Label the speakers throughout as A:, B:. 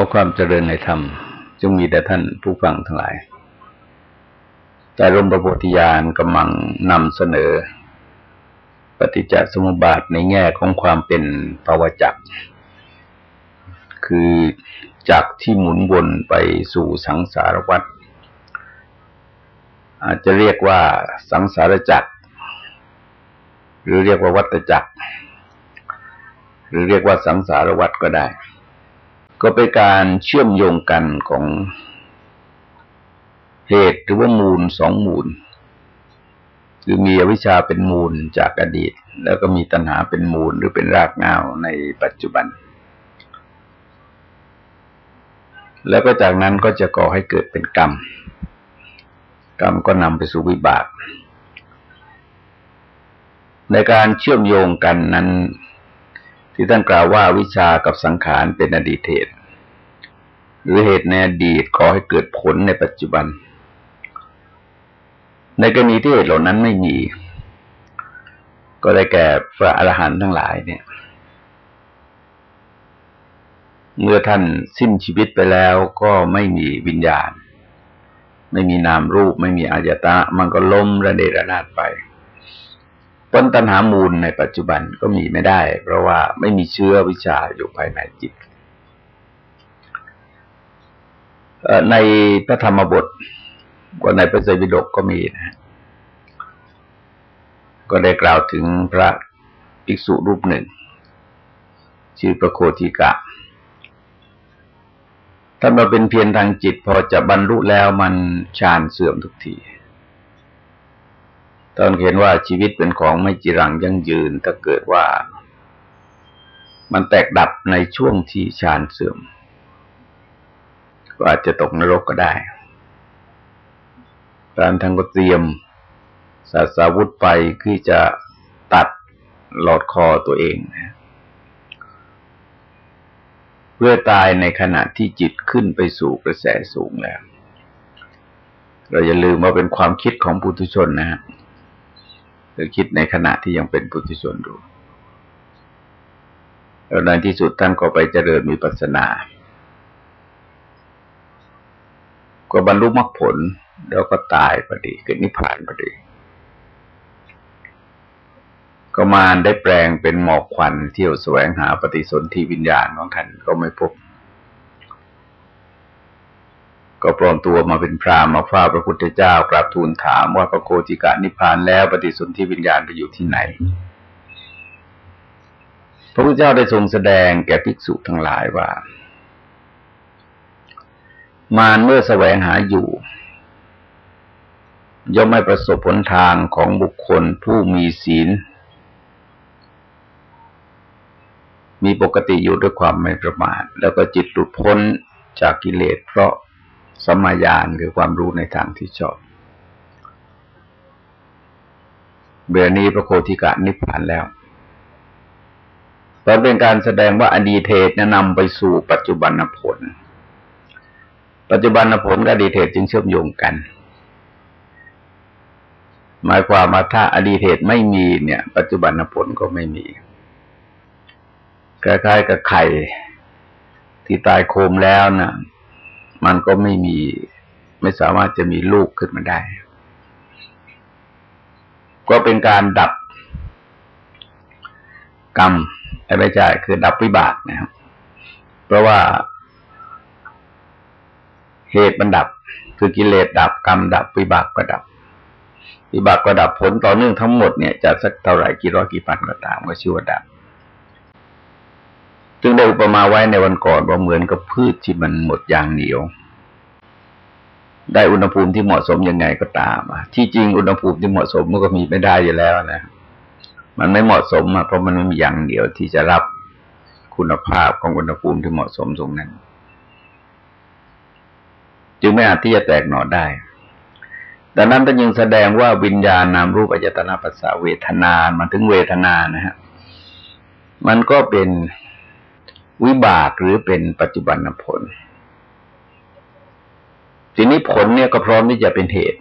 A: อความเจริญในธรรม จงมีแต่ท่านผู้ฟังทั้งหลาย แต่รมประโพธิญาณกำลังนำเสนอ ปฏิจจสมุปบาทในแง่ของความเป็นภาวะจักคือจักที่หมุนวนไปสู่สังสารวัฏอาจจะเรียกว่าสังสารจักร หรือเรียกว่าวัตจักร หรือเรียกว่าสังสารวัฏก็ได้ ก็เป็นการเชื่อมโยงกันของเหตุหรือว่ามูลสองมูล คือมีอวิชชาเป็นมูลจากอดีต แล้วก็มีตัณหาเป็นมูลหรือเป็นรากเหง้าในปัจจุบัน แล้วก็จากนั้นก็จะก่อให้เกิดเป็นกรรม กรรมก็นำไปสู่วิบาก ในการเชื่อมโยงกันนั้น ที่ท่านกล่าวว่าวิชากับสังขารเป็นอดีตเหตุ หรือเหตุในอดีตขอให้เกิดผลในปัจจุบัน ในกรณีที่เหตุเหล่านั้นไม่มี ก็ได้แก่พระอรหันต์ทั้งหลายเนี่ย เมื่อท่านสิ้นชีวิตไปแล้วก็ไม่มีวิญญาณ ไม่มีนามรูป ไม่มีอายตะ มันก็ล้มระเดระนาดไป ผลตัณหามูลในปัจจุบันก็มีไม่ได้ เพราะว่าไม่มีเชื้อวิชาอยู่ภายในจิตในพระธรรมบทก็ในพระไตรปิฎกก็มีนะ ก็ได้กล่าวถึงพระภิกษุรูปหนึ่ง ชื่อประโคติกะท่านมาเป็นเพียรทางจิต พอจะบรรลุแล้วมันฌานเสื่อมทุกที ตอนเห็นว่าชีวิตเป็นของไม่จีรังยั่งยืน ถ้าเกิดว่า มันแตกดับในช่วงที่ฌานเสื่อม ก็อาจจะตกนรกก็ได้การทางก็เตรียมศาสาวุธไปคือจะตัดหลอดคอตัวเองนะเพื่อตายในขณะที่จิตขึ้นไปสู่กระแสสูงแล้ว เราอย่าลืมว่าเป็นความคิดของปุถุชนนะฮะ หรือคิดในขณะที่ยังเป็นปุถุชนอยู่แล้วในที่สุดท่านก็ไปเจริญมีปัสนา ก็บรรลุมรรคผลแล้วก็ตายพอดีเกิดนิพพานพอดีก็มาได้แปลงเป็นหมอกควันเที่ยวแสวงหาปฏิสนธิวิญญาณของท่านก็ไม่พบ ก็ปลอมตัวมาเป็นพรามมาฟ้าพระพุทธเจ้ากราบทูลถามว่าพระโคติกะนิพพานแล้วปฏิสนธิวิญญาณไปอยู่ที่ไหน พระพุทธเจ้าได้ทรงแสดงแก่ภิกษุทั้งหลายว่า มารเมื่อแสวงหาอยู่ ย่อมไม่ประสบผลทางของบุคคลผู้มีศีล มีปกติอยู่ด้วยความไม่ประมาท แล้วก็จิตหลุดพ้นจากกิเลสเพราะ สมายานคือความรู้ในทางที่ชอบเบื่อนี้พระโคติกะนิพพานแล้วตอนเป็นการแสดงว่าอดีตเหตุนำไปสู่ปัจจุบันผล ปัจจุบันผลกับอดีตเหตุจึงเชื่อมโยงกัน หมายความว่าถ้าอดีตเหตุไม่มีเนี่ย ปัจจุบันผลก็ไม่มีคล้ายๆกับไข่ที่ตายโคมแล้วนะ่ะ มันก็ไม่มีไม่สามารถจะมีลูกขึ้นมาได้ ก็เป็นการดับกรรมไม่ใช่คือดับวิบากนะครับ เพราะว่าเหตุมันดับ คือกิเลสดับกรรมดับวิบากก็ดับ วิบากก็ดับผลต่อเนื่องทั้งหมดเนี่ยจะสักเท่าไหร่กี่ร้อยกี่พันก็ตามก็ชื่อว่าดับ ซึ่งได้อุปมาไว้ในวันก่อนว่าเหมือนกับพืชที่มันหมดยางเหนียว ได้อุณหภูมิที่เหมาะสมยังไงก็ตามที่จริงอุณหภูมิที่เหมาะสมมันก็มีไม่ได้อยู่แล้วนะมันไม่เหมาะสมเพราะมันไม่มียางเหนียวที่จะรับคุณภาพของอุณหภูมิที่เหมาะสมตรงนั้น จึงไม่อาจที่จะแตกหน่อได้ดังนั้นท่านยังแสดงว่าวิญญาณนามรูปอายตนะปัสสาเวทนามาถึงเวทนานะฮะ มันก็เป็น วิบากหรือเป็นปัจจุบันผล ทีนี้ผลเนี่ยก็พร้อมที่จะเป็นเหตุ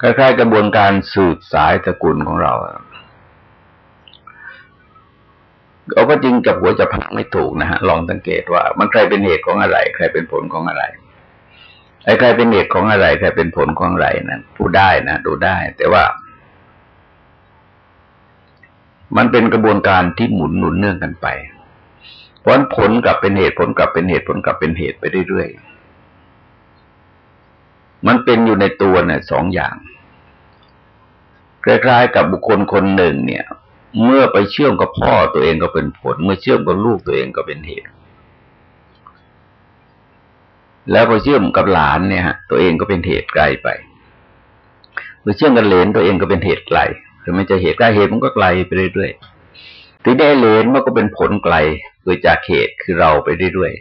A: คล้ายๆกระบวนการสืบสายตระกูลของเราเราก็จริงกับหัวจะพังไม่ถูกนะฮะลองสังเกตว่า มันใครเป็นเหตุของอะไร ใครเป็นผลของอะไรไอ้ใครเป็นเหตุของอะไรใครเป็นผลของอะไรนั้นพูดได้นะดูได้ แต่ว่า มันเป็นกระบวนการที่หมุนหนุนเนื่องกันไป ผลผลกลับเป็นเหตุผลกลับเป็นเหตุผลกลับเป็นเหตุไปเรื่อยๆ มันเป็นอยู่ในตัวเนี่ยสองอย่างคล้ายๆกับบุคคลคนหนึ่งเนี่ย เมื่อไปเชื่อมกับพ่อตัวเองก็เป็นผล เมื่อเชื่อมกับลูกตัวเองก็เป็นเหตุ แล้วพอเชื่อมกับหลานเนี่ยฮะตัวเองก็เป็นเหตุไกลไปเมื่อเชื่อมกับเหลนตัวเองก็เป็นเหตุไกลคือไม่จะเหตุใกล้เหตุมันก็ไกลไปเรื่อยๆทีได้เหลนมันก็เป็นผลไกล เกิดจากเหตุคือเราไปเรื่อย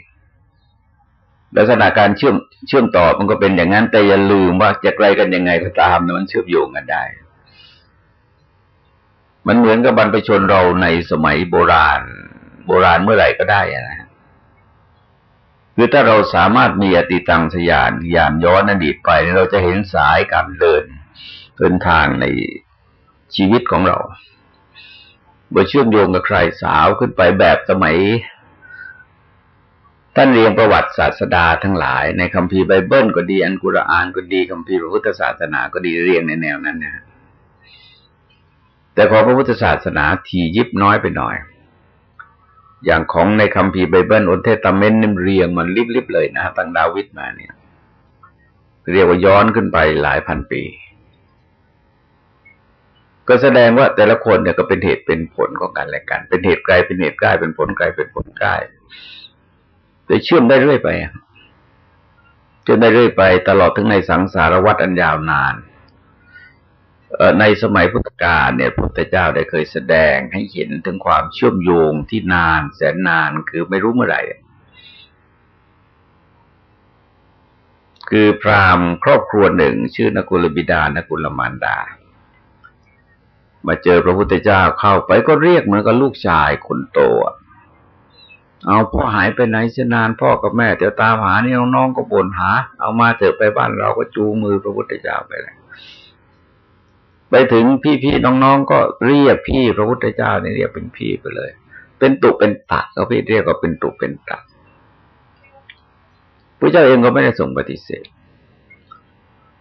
A: ๆลักษณะการเชื่อมเชื่อมต่อมันก็เป็นอย่างนั้น แต่อย่าลืมว่าจะไกลกันยังไงก็ตามมันเชื่อมโยงกันได้ มันเหมือนกับบรรพชนเราในสมัยโบราณ โบราณเมื่อไหร่ก็ได้นะฮะคือถ้าเราสามารถมีอติตังสยานยานย้อนอดีตไปเราจะเห็นสายการเดินเดินทางในชีวิตของเรา เมื่อเชื่อมโยงกับใครสาวขึ้นไปแบบสมัยท่านเรียนประวัติศาสดาทั้งหลายในคัมภีร์ไบเบิลก็ดี อัลกุรอานก็ดีคัมภีร์พระพุทธศาสนาก็ดีเรียงในแนวนั้นนะ แต่ของพระพุทธศาสนาถี่ยิบน้อยไปหน่อย อย่างของในคัมภีร์ไบเบิล Old Testament นี่เรียงมันลิบๆเลยนะตั้งดาวิดมาเนี่ย เรียกว่าย้อนขึ้นไปหลายพันปี ก็แสดงว่าแต่ละคนเนี่ยก็เป็นเหตุเป็นผลของกันและกัน เป็นเหตุไกลเป็นเหตุใกล้เป็นผลไกลเป็นผลใกล้แต่เชื่อมได้เรื่อยไปเชื่อมได้เรื่อยไปตลอดถึงในสังสารวัฏอันยาวนานในสมัยพุทธกาลเนี่ยพุทธเจ้าได้เคยแสดงให้เห็นถึงความเชื่อมโยงที่นานแสนนานคือไม่รู้เมื่อไหร่ คือพราหมณ์ครอบครัวหนึ่ง ชื่อนกุลบิดานกุลมารดา มาเจอพระพุทธเจ้าเข้าไปก็เรียกเหมือนกับลูกชายคนโตเอาพ่อหายไปไหนเสียนานพ่อกับแม่เดี๋ยวตามหานี่น้องๆก็บ่นหา เอามาเถอะไปบ้านเราก็จูมือพระพุทธเจ้าไปเลยไปถึงพี่ๆน้องๆก็เรียกพี่พระพุทธเจ้าเนี่ยเรียกเป็นพี่ไปเลย เป็นตุเป็นตักก็พี่เรียกก็เป็นตุเป็นตักพระเจ้าเองก็ไม่ได้ส่งปฏิเสธ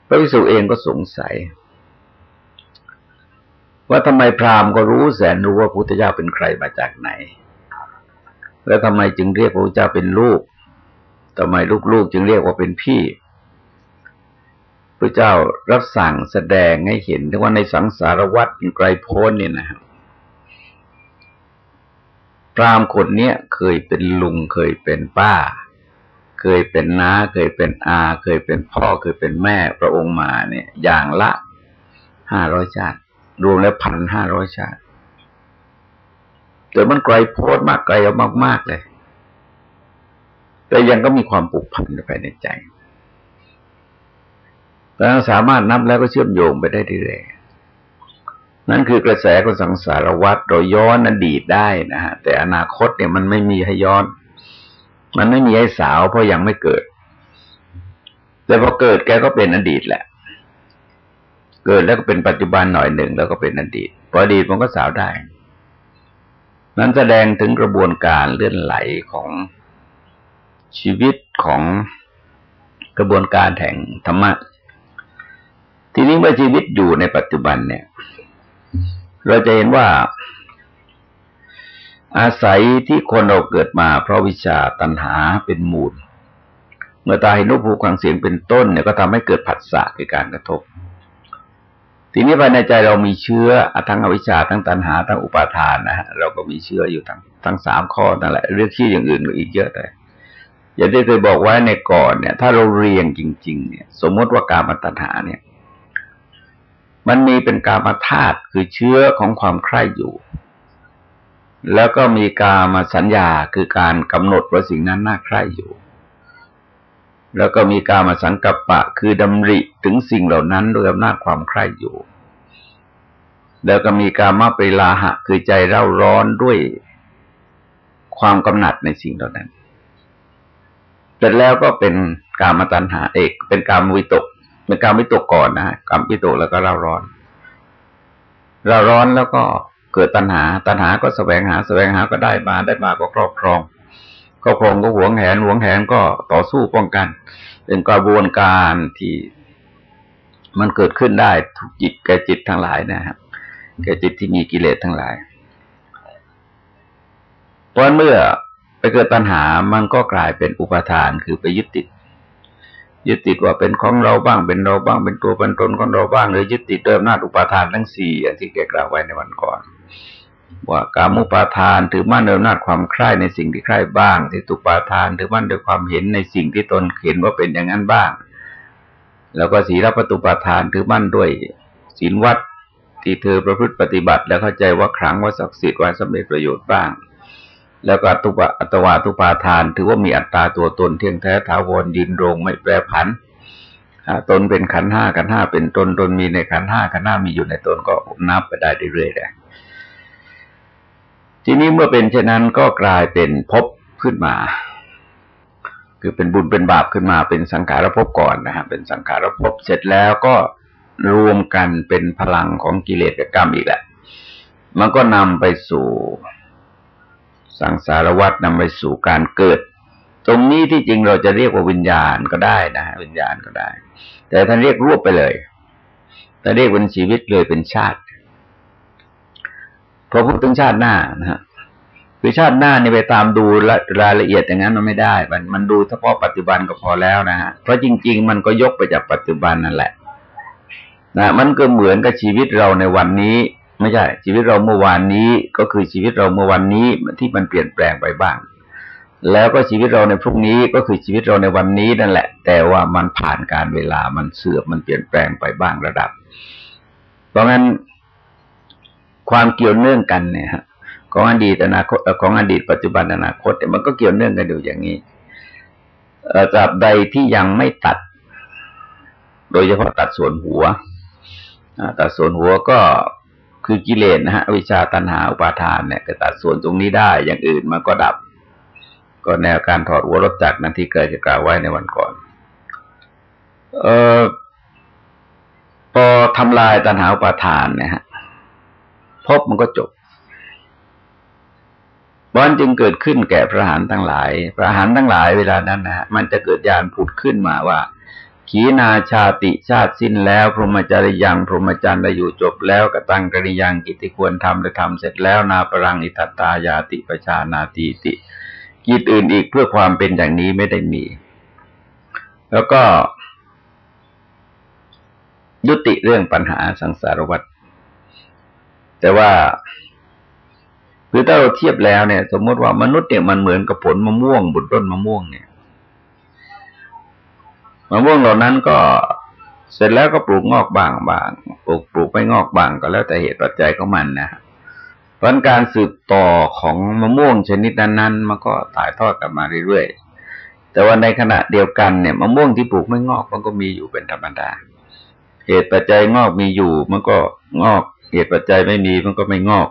A: พระวิสุเองก็สงสัย ว่าทำไมพราหมณ์ก็รู้แสนรู้ว่าพระพุทธเจ้าเป็นใครมาจากไหน แล้วทำไมจึงเรียกพระพุทธเจ้าเป็นลูกทำไมลูกๆจึงเรียกว่าเป็นพี่พระเจ้ารับสั่งแสดงให้เห็นว่าในสังสารวัฏไกลโพ้นเนี่ยนะครับพรามคนเนี้ยเคยเป็นลุงเคยเป็นป้า เคยเป็นน้า เคยเป็นอา เคยเป็นพ่อ เคยเป็นแม่พระองค์มาเนี่ย อย่างละห้าร้อยชาติ รวมแล้วพันห้าร้อยชาติ แต่มันไกลโพ้นมากไกลมากๆเลย แต่ยังก็มีความผูกพันภายในใจแล้วสามารถนับแล้วก็เชื่อมโยงไปได้เรื่อยนั่นคือกระแสของสังสารวัฏโดยย้อนอดีตได้นะฮะแต่อนาคตเนี่ยมันไม่มีให้ย้อน มันไม่มีให้สาวเพราะยังไม่เกิด แต่พอเกิดแกก็เป็นอดีตแหละ เกิดแล้วก็เป็นปัจจุบันหน่อยหนึ่งแล้วก็เป็นอดีตพออดีตมันก็สาวได้ นั้นแสดงถึงกระบวนการเลื่อนไหลของชีวิตของกระบวนการแห่งธรรมะ ทีนี้เมื่อชีวิตอยู่ในปัจจุบันเนี่ย เราจะเห็นว่า อาศัยที่คนเราเกิดมา เพราะวิชาตัณหาเป็นมูล เมื่อตาเห็นรูปผูความเสียงเป็นต้นเนี่ยก็ทำให้เกิดผัสสะคือการกระทบ ทีนี้ภายในใจเรามีเชื้อทั้งอวิชชาทั้งตัณหาทั้งอุปาทานนะฮะเราก็มีเชื้ออยู่ทั้งทั้งสามข้อนั่นแหละ เรื่องที่ออย่างอื่นก็อีกเยอะเลยอย่างที่เคยบอกไว้ในก่อนเนี่ย ถ้าเราเรียงจริง ๆ เนี่ย สมมติว่าการมตัณหาเนี่ย มันมีเป็นกามาธาตุคือเชื้อของความใคร่อยู่ แล้วก็มีกามาสัญญาคือการกำหนดว่าสิ่งนั้นน่าใคร่อยู่ แล้วก็มีการมาสังกัปปะ คือดำริถึงสิ่งเหล่านั้นด้วยอำนาจความใคร่อยู่ แล้วก็มีการมาปริลาหะ คือใจเร่าร้อนด้วยความกำหนัดในสิ่งเหล่านั้นเสร็จแล้วก็เป็นการมาตัณหาเอก เป็นกามวิตก เป็นการวิตกก่อนนะฮะกรรมวิตกแล้วก็เร่าร้อนเร่าร้อนแล้วก็เกิดตัณหา ตัณหาก็แสวงหาแสวงหาก็ได้มาได้มาก็ครอบครอง ครอบครองก็หวงแหนหวงแหนก็ต่อสู้ป้องกัน เป็นกระบวนการที่มันเกิดขึ้นได้ทุกจิตแก่จิตทั้งหลายนะครับแก่จิตที่มีกิเลสทั้งหลายเพราะเมื่อไปเกิดตัณหามันก็กลายเป็นอุปทานคือไปยึดติด ยึดติดว่าเป็นของเราบ้างเป็นเราบ้างเป็นตัวเป็นตนของเราบ้างหรือยึดติดเดิมหน้าอุปทานทั้งสี่อย่างที่แกกล่าวไว้ในวันก่อน ว่าการมุปาทานถือมั่นเดิมหน้าความใคร่ในสิ่งที่ใคร่บ้างที่ตุปาทานถือมั่นโดยความเห็นในสิ่งที่ตนเห็นว่าเป็นอย่างนั้นบ้าง แล้วก็สีรับประตูปาทานถือมั่นด้วยศีลวัดที่เธอประพฤติปฏิบัติ แล้วเข้าใจว่าครั้งว่าศักดิ์สิทธิ์ว่าสำเร็จประโยชน์บ้าง แล้วก็ตุปะอัตวาตุปาทาน ถือว่ามีอัตตาตัวตนเที่ยงแท้ถาวรยืนรงไม่แปรผันตนเป็นขันห้าขันห้าเป็นตนตนมีในขันห้าขันห้ามีอยู่ในตนก็นับไปได้เรื่อยๆเลย ทีนี้เมื่อเป็นเช่นนั้นก็กลายเป็นภพขึ้นมา คือเป็นบุญเป็นบาปขึ้นมาเป็นสังขารภพก่อนนะฮะเป็นสังขารภพเสร็จแล้วก็รวมกันเป็นพลังของกิเลสกับกรรมอีกแหละมันก็นำไปสู่สังสารวัฏนำไปสู่การเกิด ตรงนี้ที่จริงเราจะเรียกว่าวิญญาณก็ได้นะวิญญาณก็ได้ แต่ท่านเรียกรวบไปเลยแต่เรียกเป็นชีวิตเลยเป็นชาติ พอพูดถึงชาติหน้านะฮะคือชาติหน้านี่ไปตามดูรายละเอียดอย่างนั้นมันไม่ได้ มันมันดูเฉพาะปัจจุบันก็พอแล้วนะฮะเพราะจริง ๆ มันก็ยกไปจากปัจจุบันนั่นแหละนะมันก็เหมือนกับชีวิตเราในวันนี้ ไม่ใช่ชีวิตเราเมื่อวานนี้ก็คือชีวิตเราเมื่อวันนี้ที่มันเปลี่ยนแปลงไปบ้าง แล้วก็ชีวิตเราในพรุ่งนี้ก็คือชีวิตเราในวันนี้นั่นแหละ แต่ว่ามันผ่านการเวลามันเสื่อมมันเปลี่ยนแปลงไปบ้างระดับ เพราะงั้น ความเกี่ยวเนื่องกันเนี่ยฮะของอดีตอนาคตของอดีตปัจจุบันอนาคตเนี่ยมันก็เกี่ยวเนื่องกันอยู่อย่างนี้ตราบใดที่ยังไม่ตัด โดยเฉพาะตัดส่วนหัวตัดส่วนหัวก็คือกิเลสนะฮะวิชาตัณหาอุปาทานเนี่ยก็ตัดส่วนตรงนี้ได้ อย่างอื่นมันก็ดับ ก็แนวการถอดหัวรถจักรนั้นที่เกิดจะกล่าวไว้ในวันก่อน เออพอทำลายตัณหาอุปาทานเนี่ยฮะ พบมันก็จบบอนจึงเกิดขึ้นแก่พระหานทั้งหลาย พระหานทั้งหลายเวลานั้นนะฮะมันจะเกิดยานผุดขึ้นมาว่าขีนาชาติชาติสิ้นแล้ว พรหมจริยัง พรหมจรรย์ได้อยู่จบแล้วกตังกริยังกิจที่ควรทำได้ทำเสร็จแล้ว นาปรังอิทัตตายาติประชานาติติ กิจอื่นอีกเพื่อความเป็นอย่างนี้ไม่ได้มี แล้วก็ ยุติเรื่องปัญหาสังสารวัฏ แต่ว่าคือถ้าเราเทียบแล้วเนี่ย สมมติว่ามนุษย์เนี่ยมันเหมือนกับผลมะม่วงบนต้นมะม่วงเนี่ยมะม่วงเหล่านั้นก็เสร็จแล้วก็ปลูกงอกบางบางปลูกปลูกไม่งอกบางก็แล้วแต่เหตุปัจจัยของมันนะเพราะการสืบต่อของมะม่วงชนิดนั้นๆมันก็ถ่ายทอดกันมาเรื่อยๆแต่ว่าในขณะเดียวกันเนี่ยมะม่วงที่ปลูกไม่งอกมันก็มีอยู่เป็นธรรมดา เหตุปัจจัยงอกมีอยู่มันก็งอก เหตุปัจจัยไม่มีมันก็ไม่งอก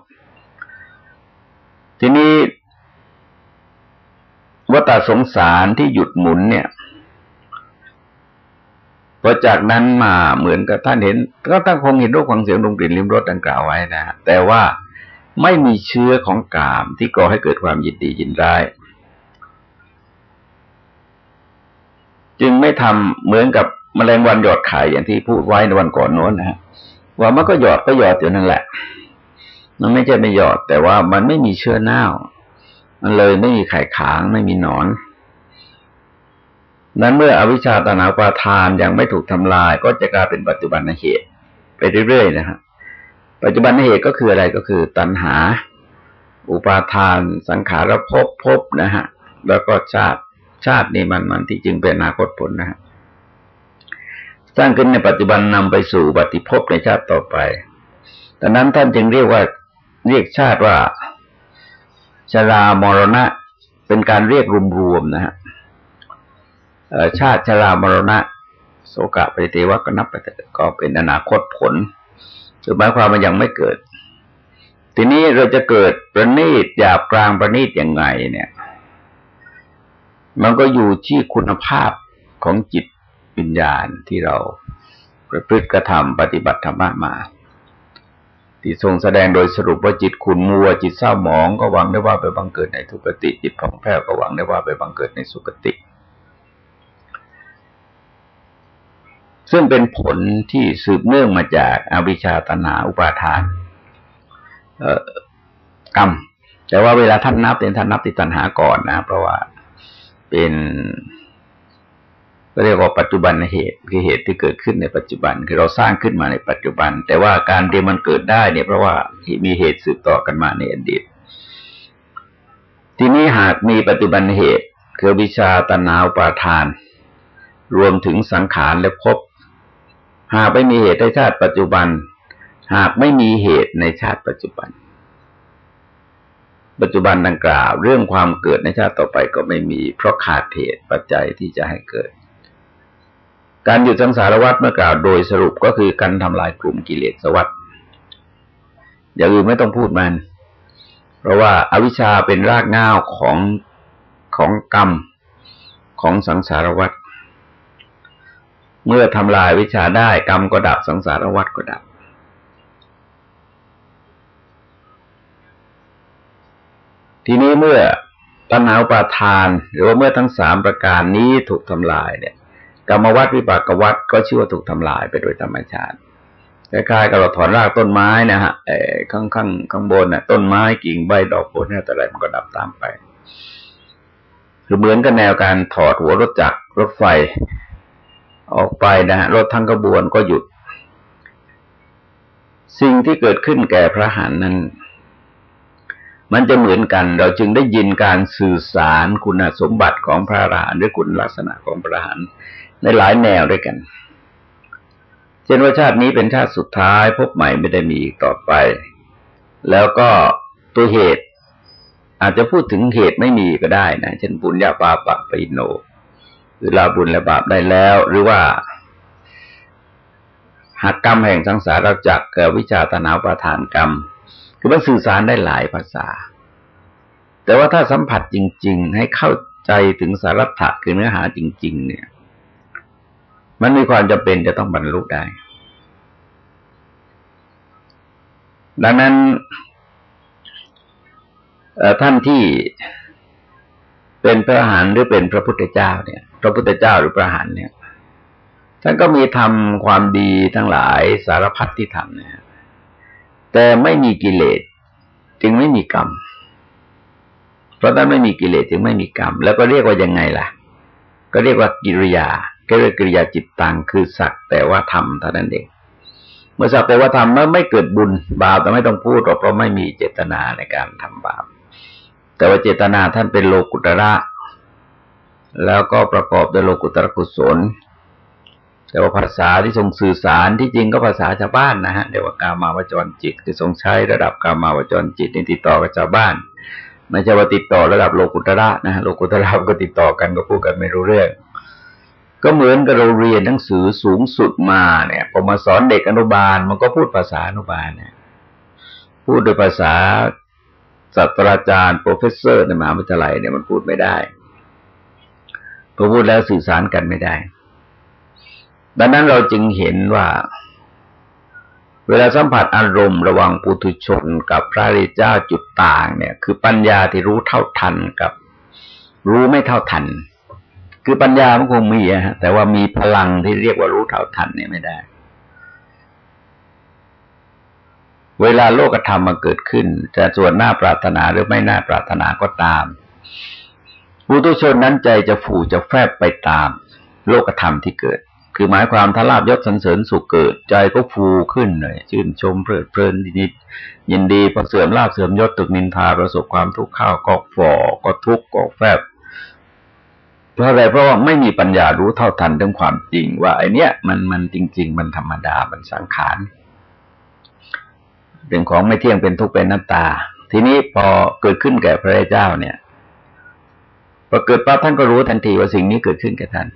A: ทีนี้วัตสงสารที่หยุดหมุนเนี่ยพอจากนั้นมาเหมือนกับท่านเห็น ก็ท่านคงเห็นรูปฟังเสียงดมกลิ่นลิ้มรสดังกล่าวไว้นะแต่ว่าไม่มีเชื้อของกามที่ก่อให้เกิดความยินดียินร้าย จึงไม่ทำเหมือนกับมแมลงวันหยอดไข่อย่างที่พูดไว้ในวันก่อนโน้นนะฮะ ว่ามันก็หยอดก็หยอดอยู่นั่นแหละ มันไม่ใช่ไม่หยอด แต่ว่ามันไม่มีเชื้อเน่า มันเลยไม่มีไข่ขางไม่มีหนอน นั้นเมื่ออวิชชาตนาปาทานยังไม่ถูกทำลาย ก็จะกลายเป็นปัจจุบันเหตุ ไปเรื่อยๆนะฮะปัจจุบันเหตุก็คืออะไรก็คือตัณหา อุปาทาน สังขารภพภพนะฮะ แล้วก็ชาติชาตินี่มันมันที่จึงเป็นอนาคตผลนะฮะ สร้างขึ้นในปัจจุบันนำไปสู่ปฏิภพในชาติต่อไปดังนั้นท่านจึงเรียกว่าเรียกชาติว่าชรามรณะ เป็นการเรียกรวมๆนะฮะชาติชรามรณะ โสกะปริเทวะก็นับไปก็เป็นอนาคตผลคือหมายความมันยังไม่เกิด ทีนี้เราจะเกิดประณีตหยาบกลางประณีตยังไงเนี่ย มันก็อยู่ที่คุณภาพของจิต วิญญาณที่เราประพฤติกระทำปฏิบัติธรรมมา ที่ทรงแสดงโดยสรุปว่าจิตขุนมัว จิตเศร้าหมองก็หวังได้ว่าไปบังเกิดในทุกติ จิตผ่องแผ้วก็หวังได้ว่าไปบังเกิดในสุคติ ซึ่งเป็นผลที่สืบเนื่องมาจากอาวิชชาตนาอุปาทานกรรม แต่ว่าเวลาท่านนับเป็นท่านนับติตัณหาก่อนนะ เพราะว่าเป็น เรียกว่าปัจจุบันเหตุคือเหตุที่เกิดขึ้นในปัจจุบัน คือเราสร้างขึ้นมาในปัจจุบัน แต่ว่าการที่มันเกิดได้เนี่ยเพราะว่ามีเหตุสืบต่อกันมาในอดีต ทีนี้หากมีปัจจุบันเหตุคือวิชาตนาอุปาทาน รวมถึงสังขารและภพหากไม่มีเหตุในชาติปัจจุบัน หากไม่มีเหตุในชาติปัจจุบัน ปัจจุบันดังกล่าว เรื่องความเกิดในชาติต่อไปก็ไม่มี เพราะขาดเหตุปัจจัยที่จะให้เกิด การหยุดสังสารวัฏเมื่อกล่าวโดยสรุปก็คือการทำลายกลุ่มกิเลสวัฏอย่างอื่นไม่ต้องพูดมัน เพราะว่าอาวิชชาเป็นรากง่าวของของกรรมของสังสารวัฏเมื่อทำลายวิชาได้กรรมก็ดับสังสารวัฏก็ดับ ทีนี้เมื่อตัณหาปาทาน หรือว่าเมื่อทั้งสามประการนี้ถูกทำลายเนี่ย กรรมวัดวิปากวัดก็ชื่อว่าถูกทำลายไปโดยธรรมชาติคล้ายๆกับเราถอนรากต้นไม้นะฮะเอข้างข้างข้างบนน่ะ ต้นไม้กิ่งใบดอกผลเนี่ยแต่อะไรมันก็ดับตามไป คือเหมือนกับแนวการถอดหัวรถจักรรถไฟ ออกไปนะฮะรถทั้งกระบวนก็หยุด สิ่งที่เกิดขึ้นแก่พระหันนั้น มันจะเหมือนกัน เราจึงได้ยินการสื่อสารคุณสมบัติของพระอรหันต์หรือคุณลักษณะของพระอรหันต์ ในหลายแนวด้วยกัน เช่นว่าชาตินี้เป็นชาติสุดท้ายพบใหม่ไม่ได้มีอีกต่อไป แล้วก็ตัวเหตุ อาจจะพูดถึงเหตุไม่มีก็ได้นะ เช่นบุญญาปาปะปโน หรือลาบุญและบาปได้แล้ว หรือว่าหักกรรมแห่งสังสารจักเกิดวิชาตนาประทานกรรม คือมันสื่อสารได้หลายภาษา แต่ว่าถ้าสัมผัสจริง ๆ ให้เข้าใจถึงสาระคือเนื้อหาจริง ๆ เนี่ย มันมีความจำเป็นจะต้องบรรลุได้ ดังนั้นท่านที่เป็นพระหานหรือเป็นพระพุทธเจ้าเนี่ย พระพุทธเจ้าหรือพระหานเนี่ยท่านก็มีทำความดีทั้งหลายสารพัดที่ทำเนี่ยแต่ไม่มีกิเลสจึงไม่มีกรรม เพราะท่านไม่มีกิเลสจึงไม่มีกรรม แล้วก็เรียกว่ายังไงล่ะ ก็เรียกว่ากิริยา ก็เรียกกิริยาจิตตังคือสักแต่ว่าทำเท่านั้นเอง เมื่อสักแต่ว่าทำมันไม่เกิดบุญบาปแต่ไม่ต้องพูดหรอกเพราะไม่มีเจตนาในการทำบาป แต่ว่าเจตนาท่านเป็นโลกุตระแล้วก็ประกอบด้วยโลกุตระกุศล แต่ว่าภาษาที่ทรงสื่อสารที่จริงก็ภาษาชาวบ้านนะฮะเดี๋ยวว่ากามาวจรจิตที่ทรงใช้ระดับกามาวจรจิตในติดต่อกับชาวบ้านไม่ใช่ว่าติดต่อระดับโลกุตระนะโลกุตระก็ติดต่อกันก็พูดกันไม่รู้เรื่อง ก็เหมือนกับเราเรียนหนังสือสูงสุดมาเนี่ยพอมาสอนเด็กอนุบาล มันก็พูดภาษาอนุบาลเนี่ยพูดโดยภาษาศาสตราจารย์ professor ในมหาวิทยาลัยเนี่ยมันพูดไม่ได้พอพูดแล้วสื่อสารกันไม่ได้ ดังนั้นเราจึงเห็นว่า เวลาสัมผัสอารมณ์ระหว่างปุถุชนกับพระริเจ้าจุดต่างเนี่ย คือปัญญาที่รู้เท่าทันกับ รู้ไม่เท่าทัน คือปัญญามันคงมีอะแต่ว่ามีพลังที่เรียกว่ารู้เท่าทันเนี่ยไม่ได้ เวลาโลกธรรมมาเกิดขึ้น จะส่วนหน้าปรารถนาหรือไม่น่าปรารถนาก็ตามปุถุชนนั้นใจจะฝูจะแฟบไปตาม โลกธรรมที่เกิด คือหมายความทลาบยศสันเสริญสุขเกิด ใจก็ฟูขึ้นเลยชื่นชมเพลิดเพลินนิดยินดีพอเสื่อมลาบเสื่อมยศตึกนินทาประสบความทุกข์ข้าวก็ฝ่อก็ทุกข์ก็แฟบ เพราะอะไรเพราะว่าไม่มีปัญญารู้เท่าทันเรื่องความจริง ว่าไอเนี้ยมันมันจริง ๆ มันธรรมดามันสังขารเป็นของไม่เที่ยงเป็นทุกข์เป็นหน้าตา ทีนี้พอเกิดขึ้นแก่พระเจ้าเนี่ยพอเกิดปั๊บท่านก็รู้ทันทีว่าสิ่งนี้เกิดขึ้นแก่ท่าน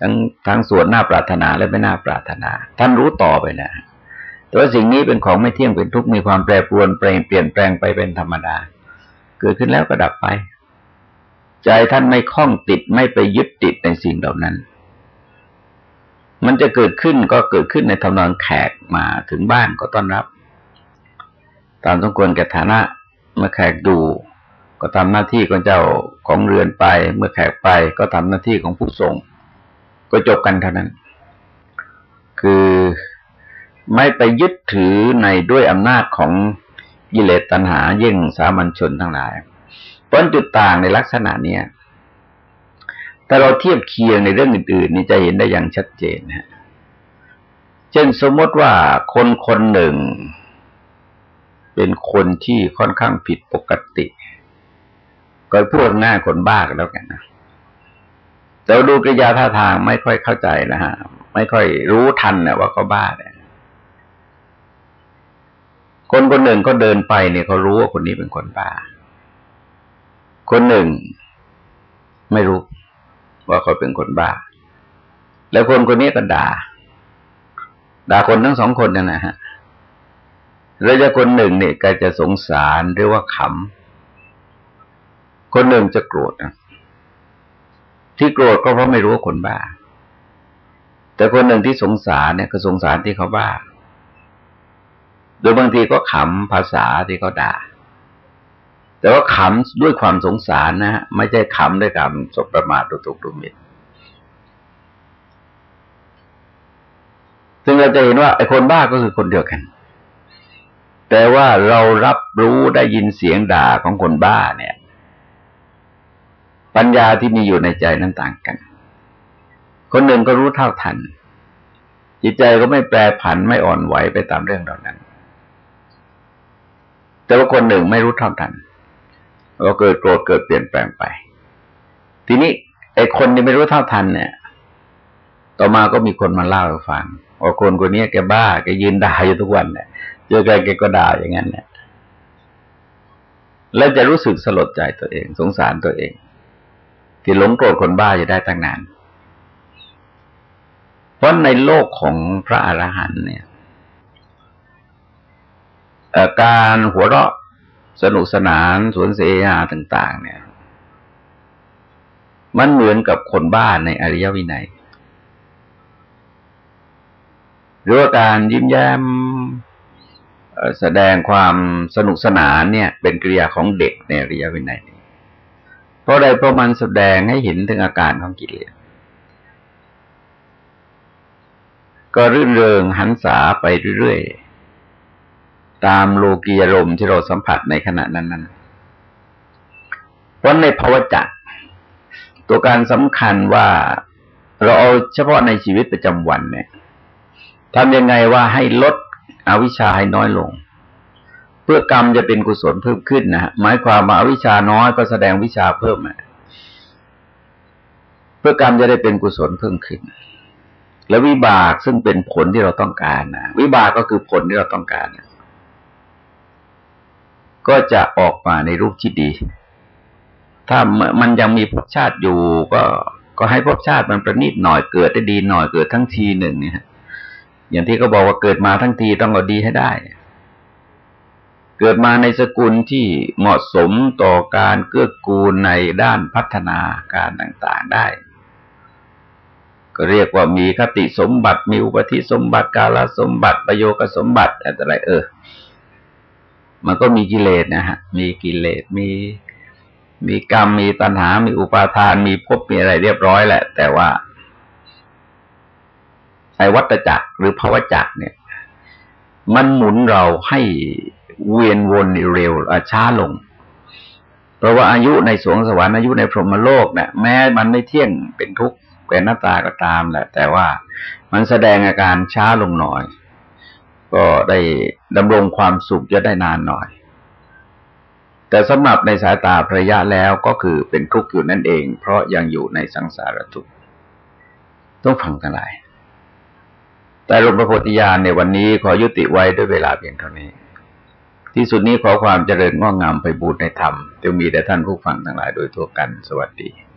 A: ทั้งทั้งส่วนหน้าปรารถนาและไม่น่าปรารถนา ท่านรู้ต่อไปนะแต่ว่าสิ่งนี้เป็นของไม่เที่ยงเป็นทุกข์มีความแปรปรวนเปลี่ยนเปลี่ยนแปลงไปเป็นธรรมดา เกิดขึ้นแล้วก็ดับไป ใจท่านไม่คล้องติดไม่ไปยึดติดในสิ่งเหล่านั้น มันจะเกิดขึ้นก็เกิดขึ้นในทำนองแขกมาถึงบ้านก็ต้อนรับ ตามสมควรแก่ฐานะเมื่อแขกดู ก็ทำหน้าที่ของเจ้าของเรือนไป เมื่อแขกไปก็ทำหน้าที่ของผู้ทรงก็จบกันเท่านั้น คือไม่ไปยึดถือในด้วยอำนาจของกิเลสตัณหาเย่งสามัญชนทั้งหลาย เพราะจุดต่างในลักษณะเนี้ยถ้าเราเทียบเคียงในเรื่องอื่นๆนี่จะเห็นได้อย่างชัดเจนนะเช่นสมมติว่าคนคนหนึ่ง เป็นคนที่ค่อนข้างผิดปกติ ก็พูดง่ายคนบ้ากันแล้วกันนะแต่ดูกริยาท่าทางไม่ค่อยเข้าใจนะฮะ ไม่ค่อยรู้ทันนะว่าเขาบ้าเนี่ยคนคนหนึ่งก็เดินไปเนี่ยเขารู้ว่าคนนี้เป็นคนบ้า คนหนึ่ง ไม่รู้ ว่าเขาเป็นคนบ้า แล้วคนคนนี้ก็ด่า ด่าคนทั้งสองคนนั่นนะฮะแล้วจะคนหนึ่งเนี่ยก็จะสงสารหรือว่าขำ คนหนึ่งจะโกรธนะที่โกรธก็เพราะไม่รู้ว่าคนบ้า แต่คนหนึ่งที่สงสารเนี่ยก็สงสารที่เขาบ้า โดยบางทีก็ขำภาษาที่เขาด่า แต่ว่าขำด้วยความสงสารนะฮะไม่ใช่ขำด้วยการสบประมาทตุกตุมิตซึ่งเราจะเห็นว่าไอ้คนบ้าก็คือคนเดียวกัน แต่ว่าเรารับรู้ได้ยินเสียงด่าของคนบ้าเนี่ย ปัญญาที่มีอยู่ในใจนั้นต่างกัน คนหนึ่งก็รู้เท่าทัน จิตใจก็ไม่แปรผันไม่อ่อนไหวไปตามเรื่องเหล่านั้น แต่ว่าคนหนึ่งไม่รู้เท่าทัน ก็เกิดโกรธเกิดเปลี่ยนแปลงไป ทีนี้ไอ้คนที่ไม่รู้เท่าทันเนี่ย ต่อมาก็มีคนมาเล่าให้ฟังว่าคนคนนี้แกบ้าแกยืนด่าอยู่ทุกวันเนี่ยเจอใครแกก็ด่าอย่างนั้นเนี่ยแล้วจะรู้สึกสลดใจตัวเอง สงสารตัวเอง ที่หลงโกรธคนบ้าอยู่ได้ตั้งนาน เพราะในโลกของพระอรหันต์เนี่ยการหัวเราะ สนุกสนานสวนเสหาต่าง ๆ เนี่ย มันเหมือนกับคนบ้านในอริยวินัย หรือว่าการยิ้มแย้มแสดงความสนุกสนานเนี่ย เป็นกิริยาของเด็กในอริยวินัย เพราะใดเพราะมันแสดงให้เห็นถึงอาการของกิเลสก็รื่นเริงหันษาไปเรื่อยๆ ตามโลกียรมที่เราสัมผัสในขณะนั้นนั้นเพราะในภาวะจักตัวการสำคัญว่าเราเอาเฉพาะในชีวิตประจำวันเนี่ยทำยังไงว่าให้ลดอวิชชาให้น้อยลง เพื่อกรรมจะเป็นกุศลเพิ่มขึ้นนะฮะหมายความว่าอวิชชาน้อยก็แสดงวิชาเพิ่มมาเพื่อกรรมจะได้เป็นกุศลเพิ่มขึ้น แล้ววิบากซึ่งเป็นผลที่เราต้องการนะวิบากก็คือผลที่เราต้องการนะ ก็จะออกมาในรูปที่ดี ถ้ามันยังมีภพชาติอยู่ก็ก็ให้ภพชาติมันประณีตหน่อยเกิดได้ดีหน่อยเกิดทั้งทีหนึ่งเนี่ยอย่างที่เขาบอกว่าเกิดมาทั้งทีต้องเอาดีให้ได้ เกิดมาในสกุลที่เหมาะสมต่อการเกื้อกูลในด้านพัฒนาการต่างๆได้ ก็เรียกว่ามีคติสมบัติมีอุปธิสมบัติกาลสมบัติประโยคสมบัติอะไรเออ มันก็มีกิเลสนะฮะ มีกิเลส มี มีกรรม มีตัณหา มีอุปาทาน มีภพ มีอะไรเรียบร้อยแหละ แต่ว่าไอ้วัตจักรหรือภาวจักรเนี่ย มันหมุนเราให้เวียนวนเร็วช้าลง เพราะว่าอายุในสวงสวรรค์อายุในพรหมโลกเนี่ยแม้มันไม่เที่ยงเป็นทุกข์เป็นหน้าตาก็ตามแหละ แต่ว่ามันแสดงอาการช้าลงหน่อย ก็ได้ดำรงความสุขจะได้นานหน่อย แต่สำหรับในสายตาพระยะแล้วก็คือเป็นทุกข์อยู่นั่นเอง เพราะยังอยู่ในสังสารทุกข์ต้องฟังทั้งหลาย แต่หลวงพระโพธิญาณในวันนี้ขอยุติไว้ด้วยเวลาเพียงเท่านี้ ที่สุดนี้ขอความเจริญง้องามไปบูรณนธรรมจะมีแต่ท่านผู้ฟังทั้งหลายโดยทั่วกัน สวัสดี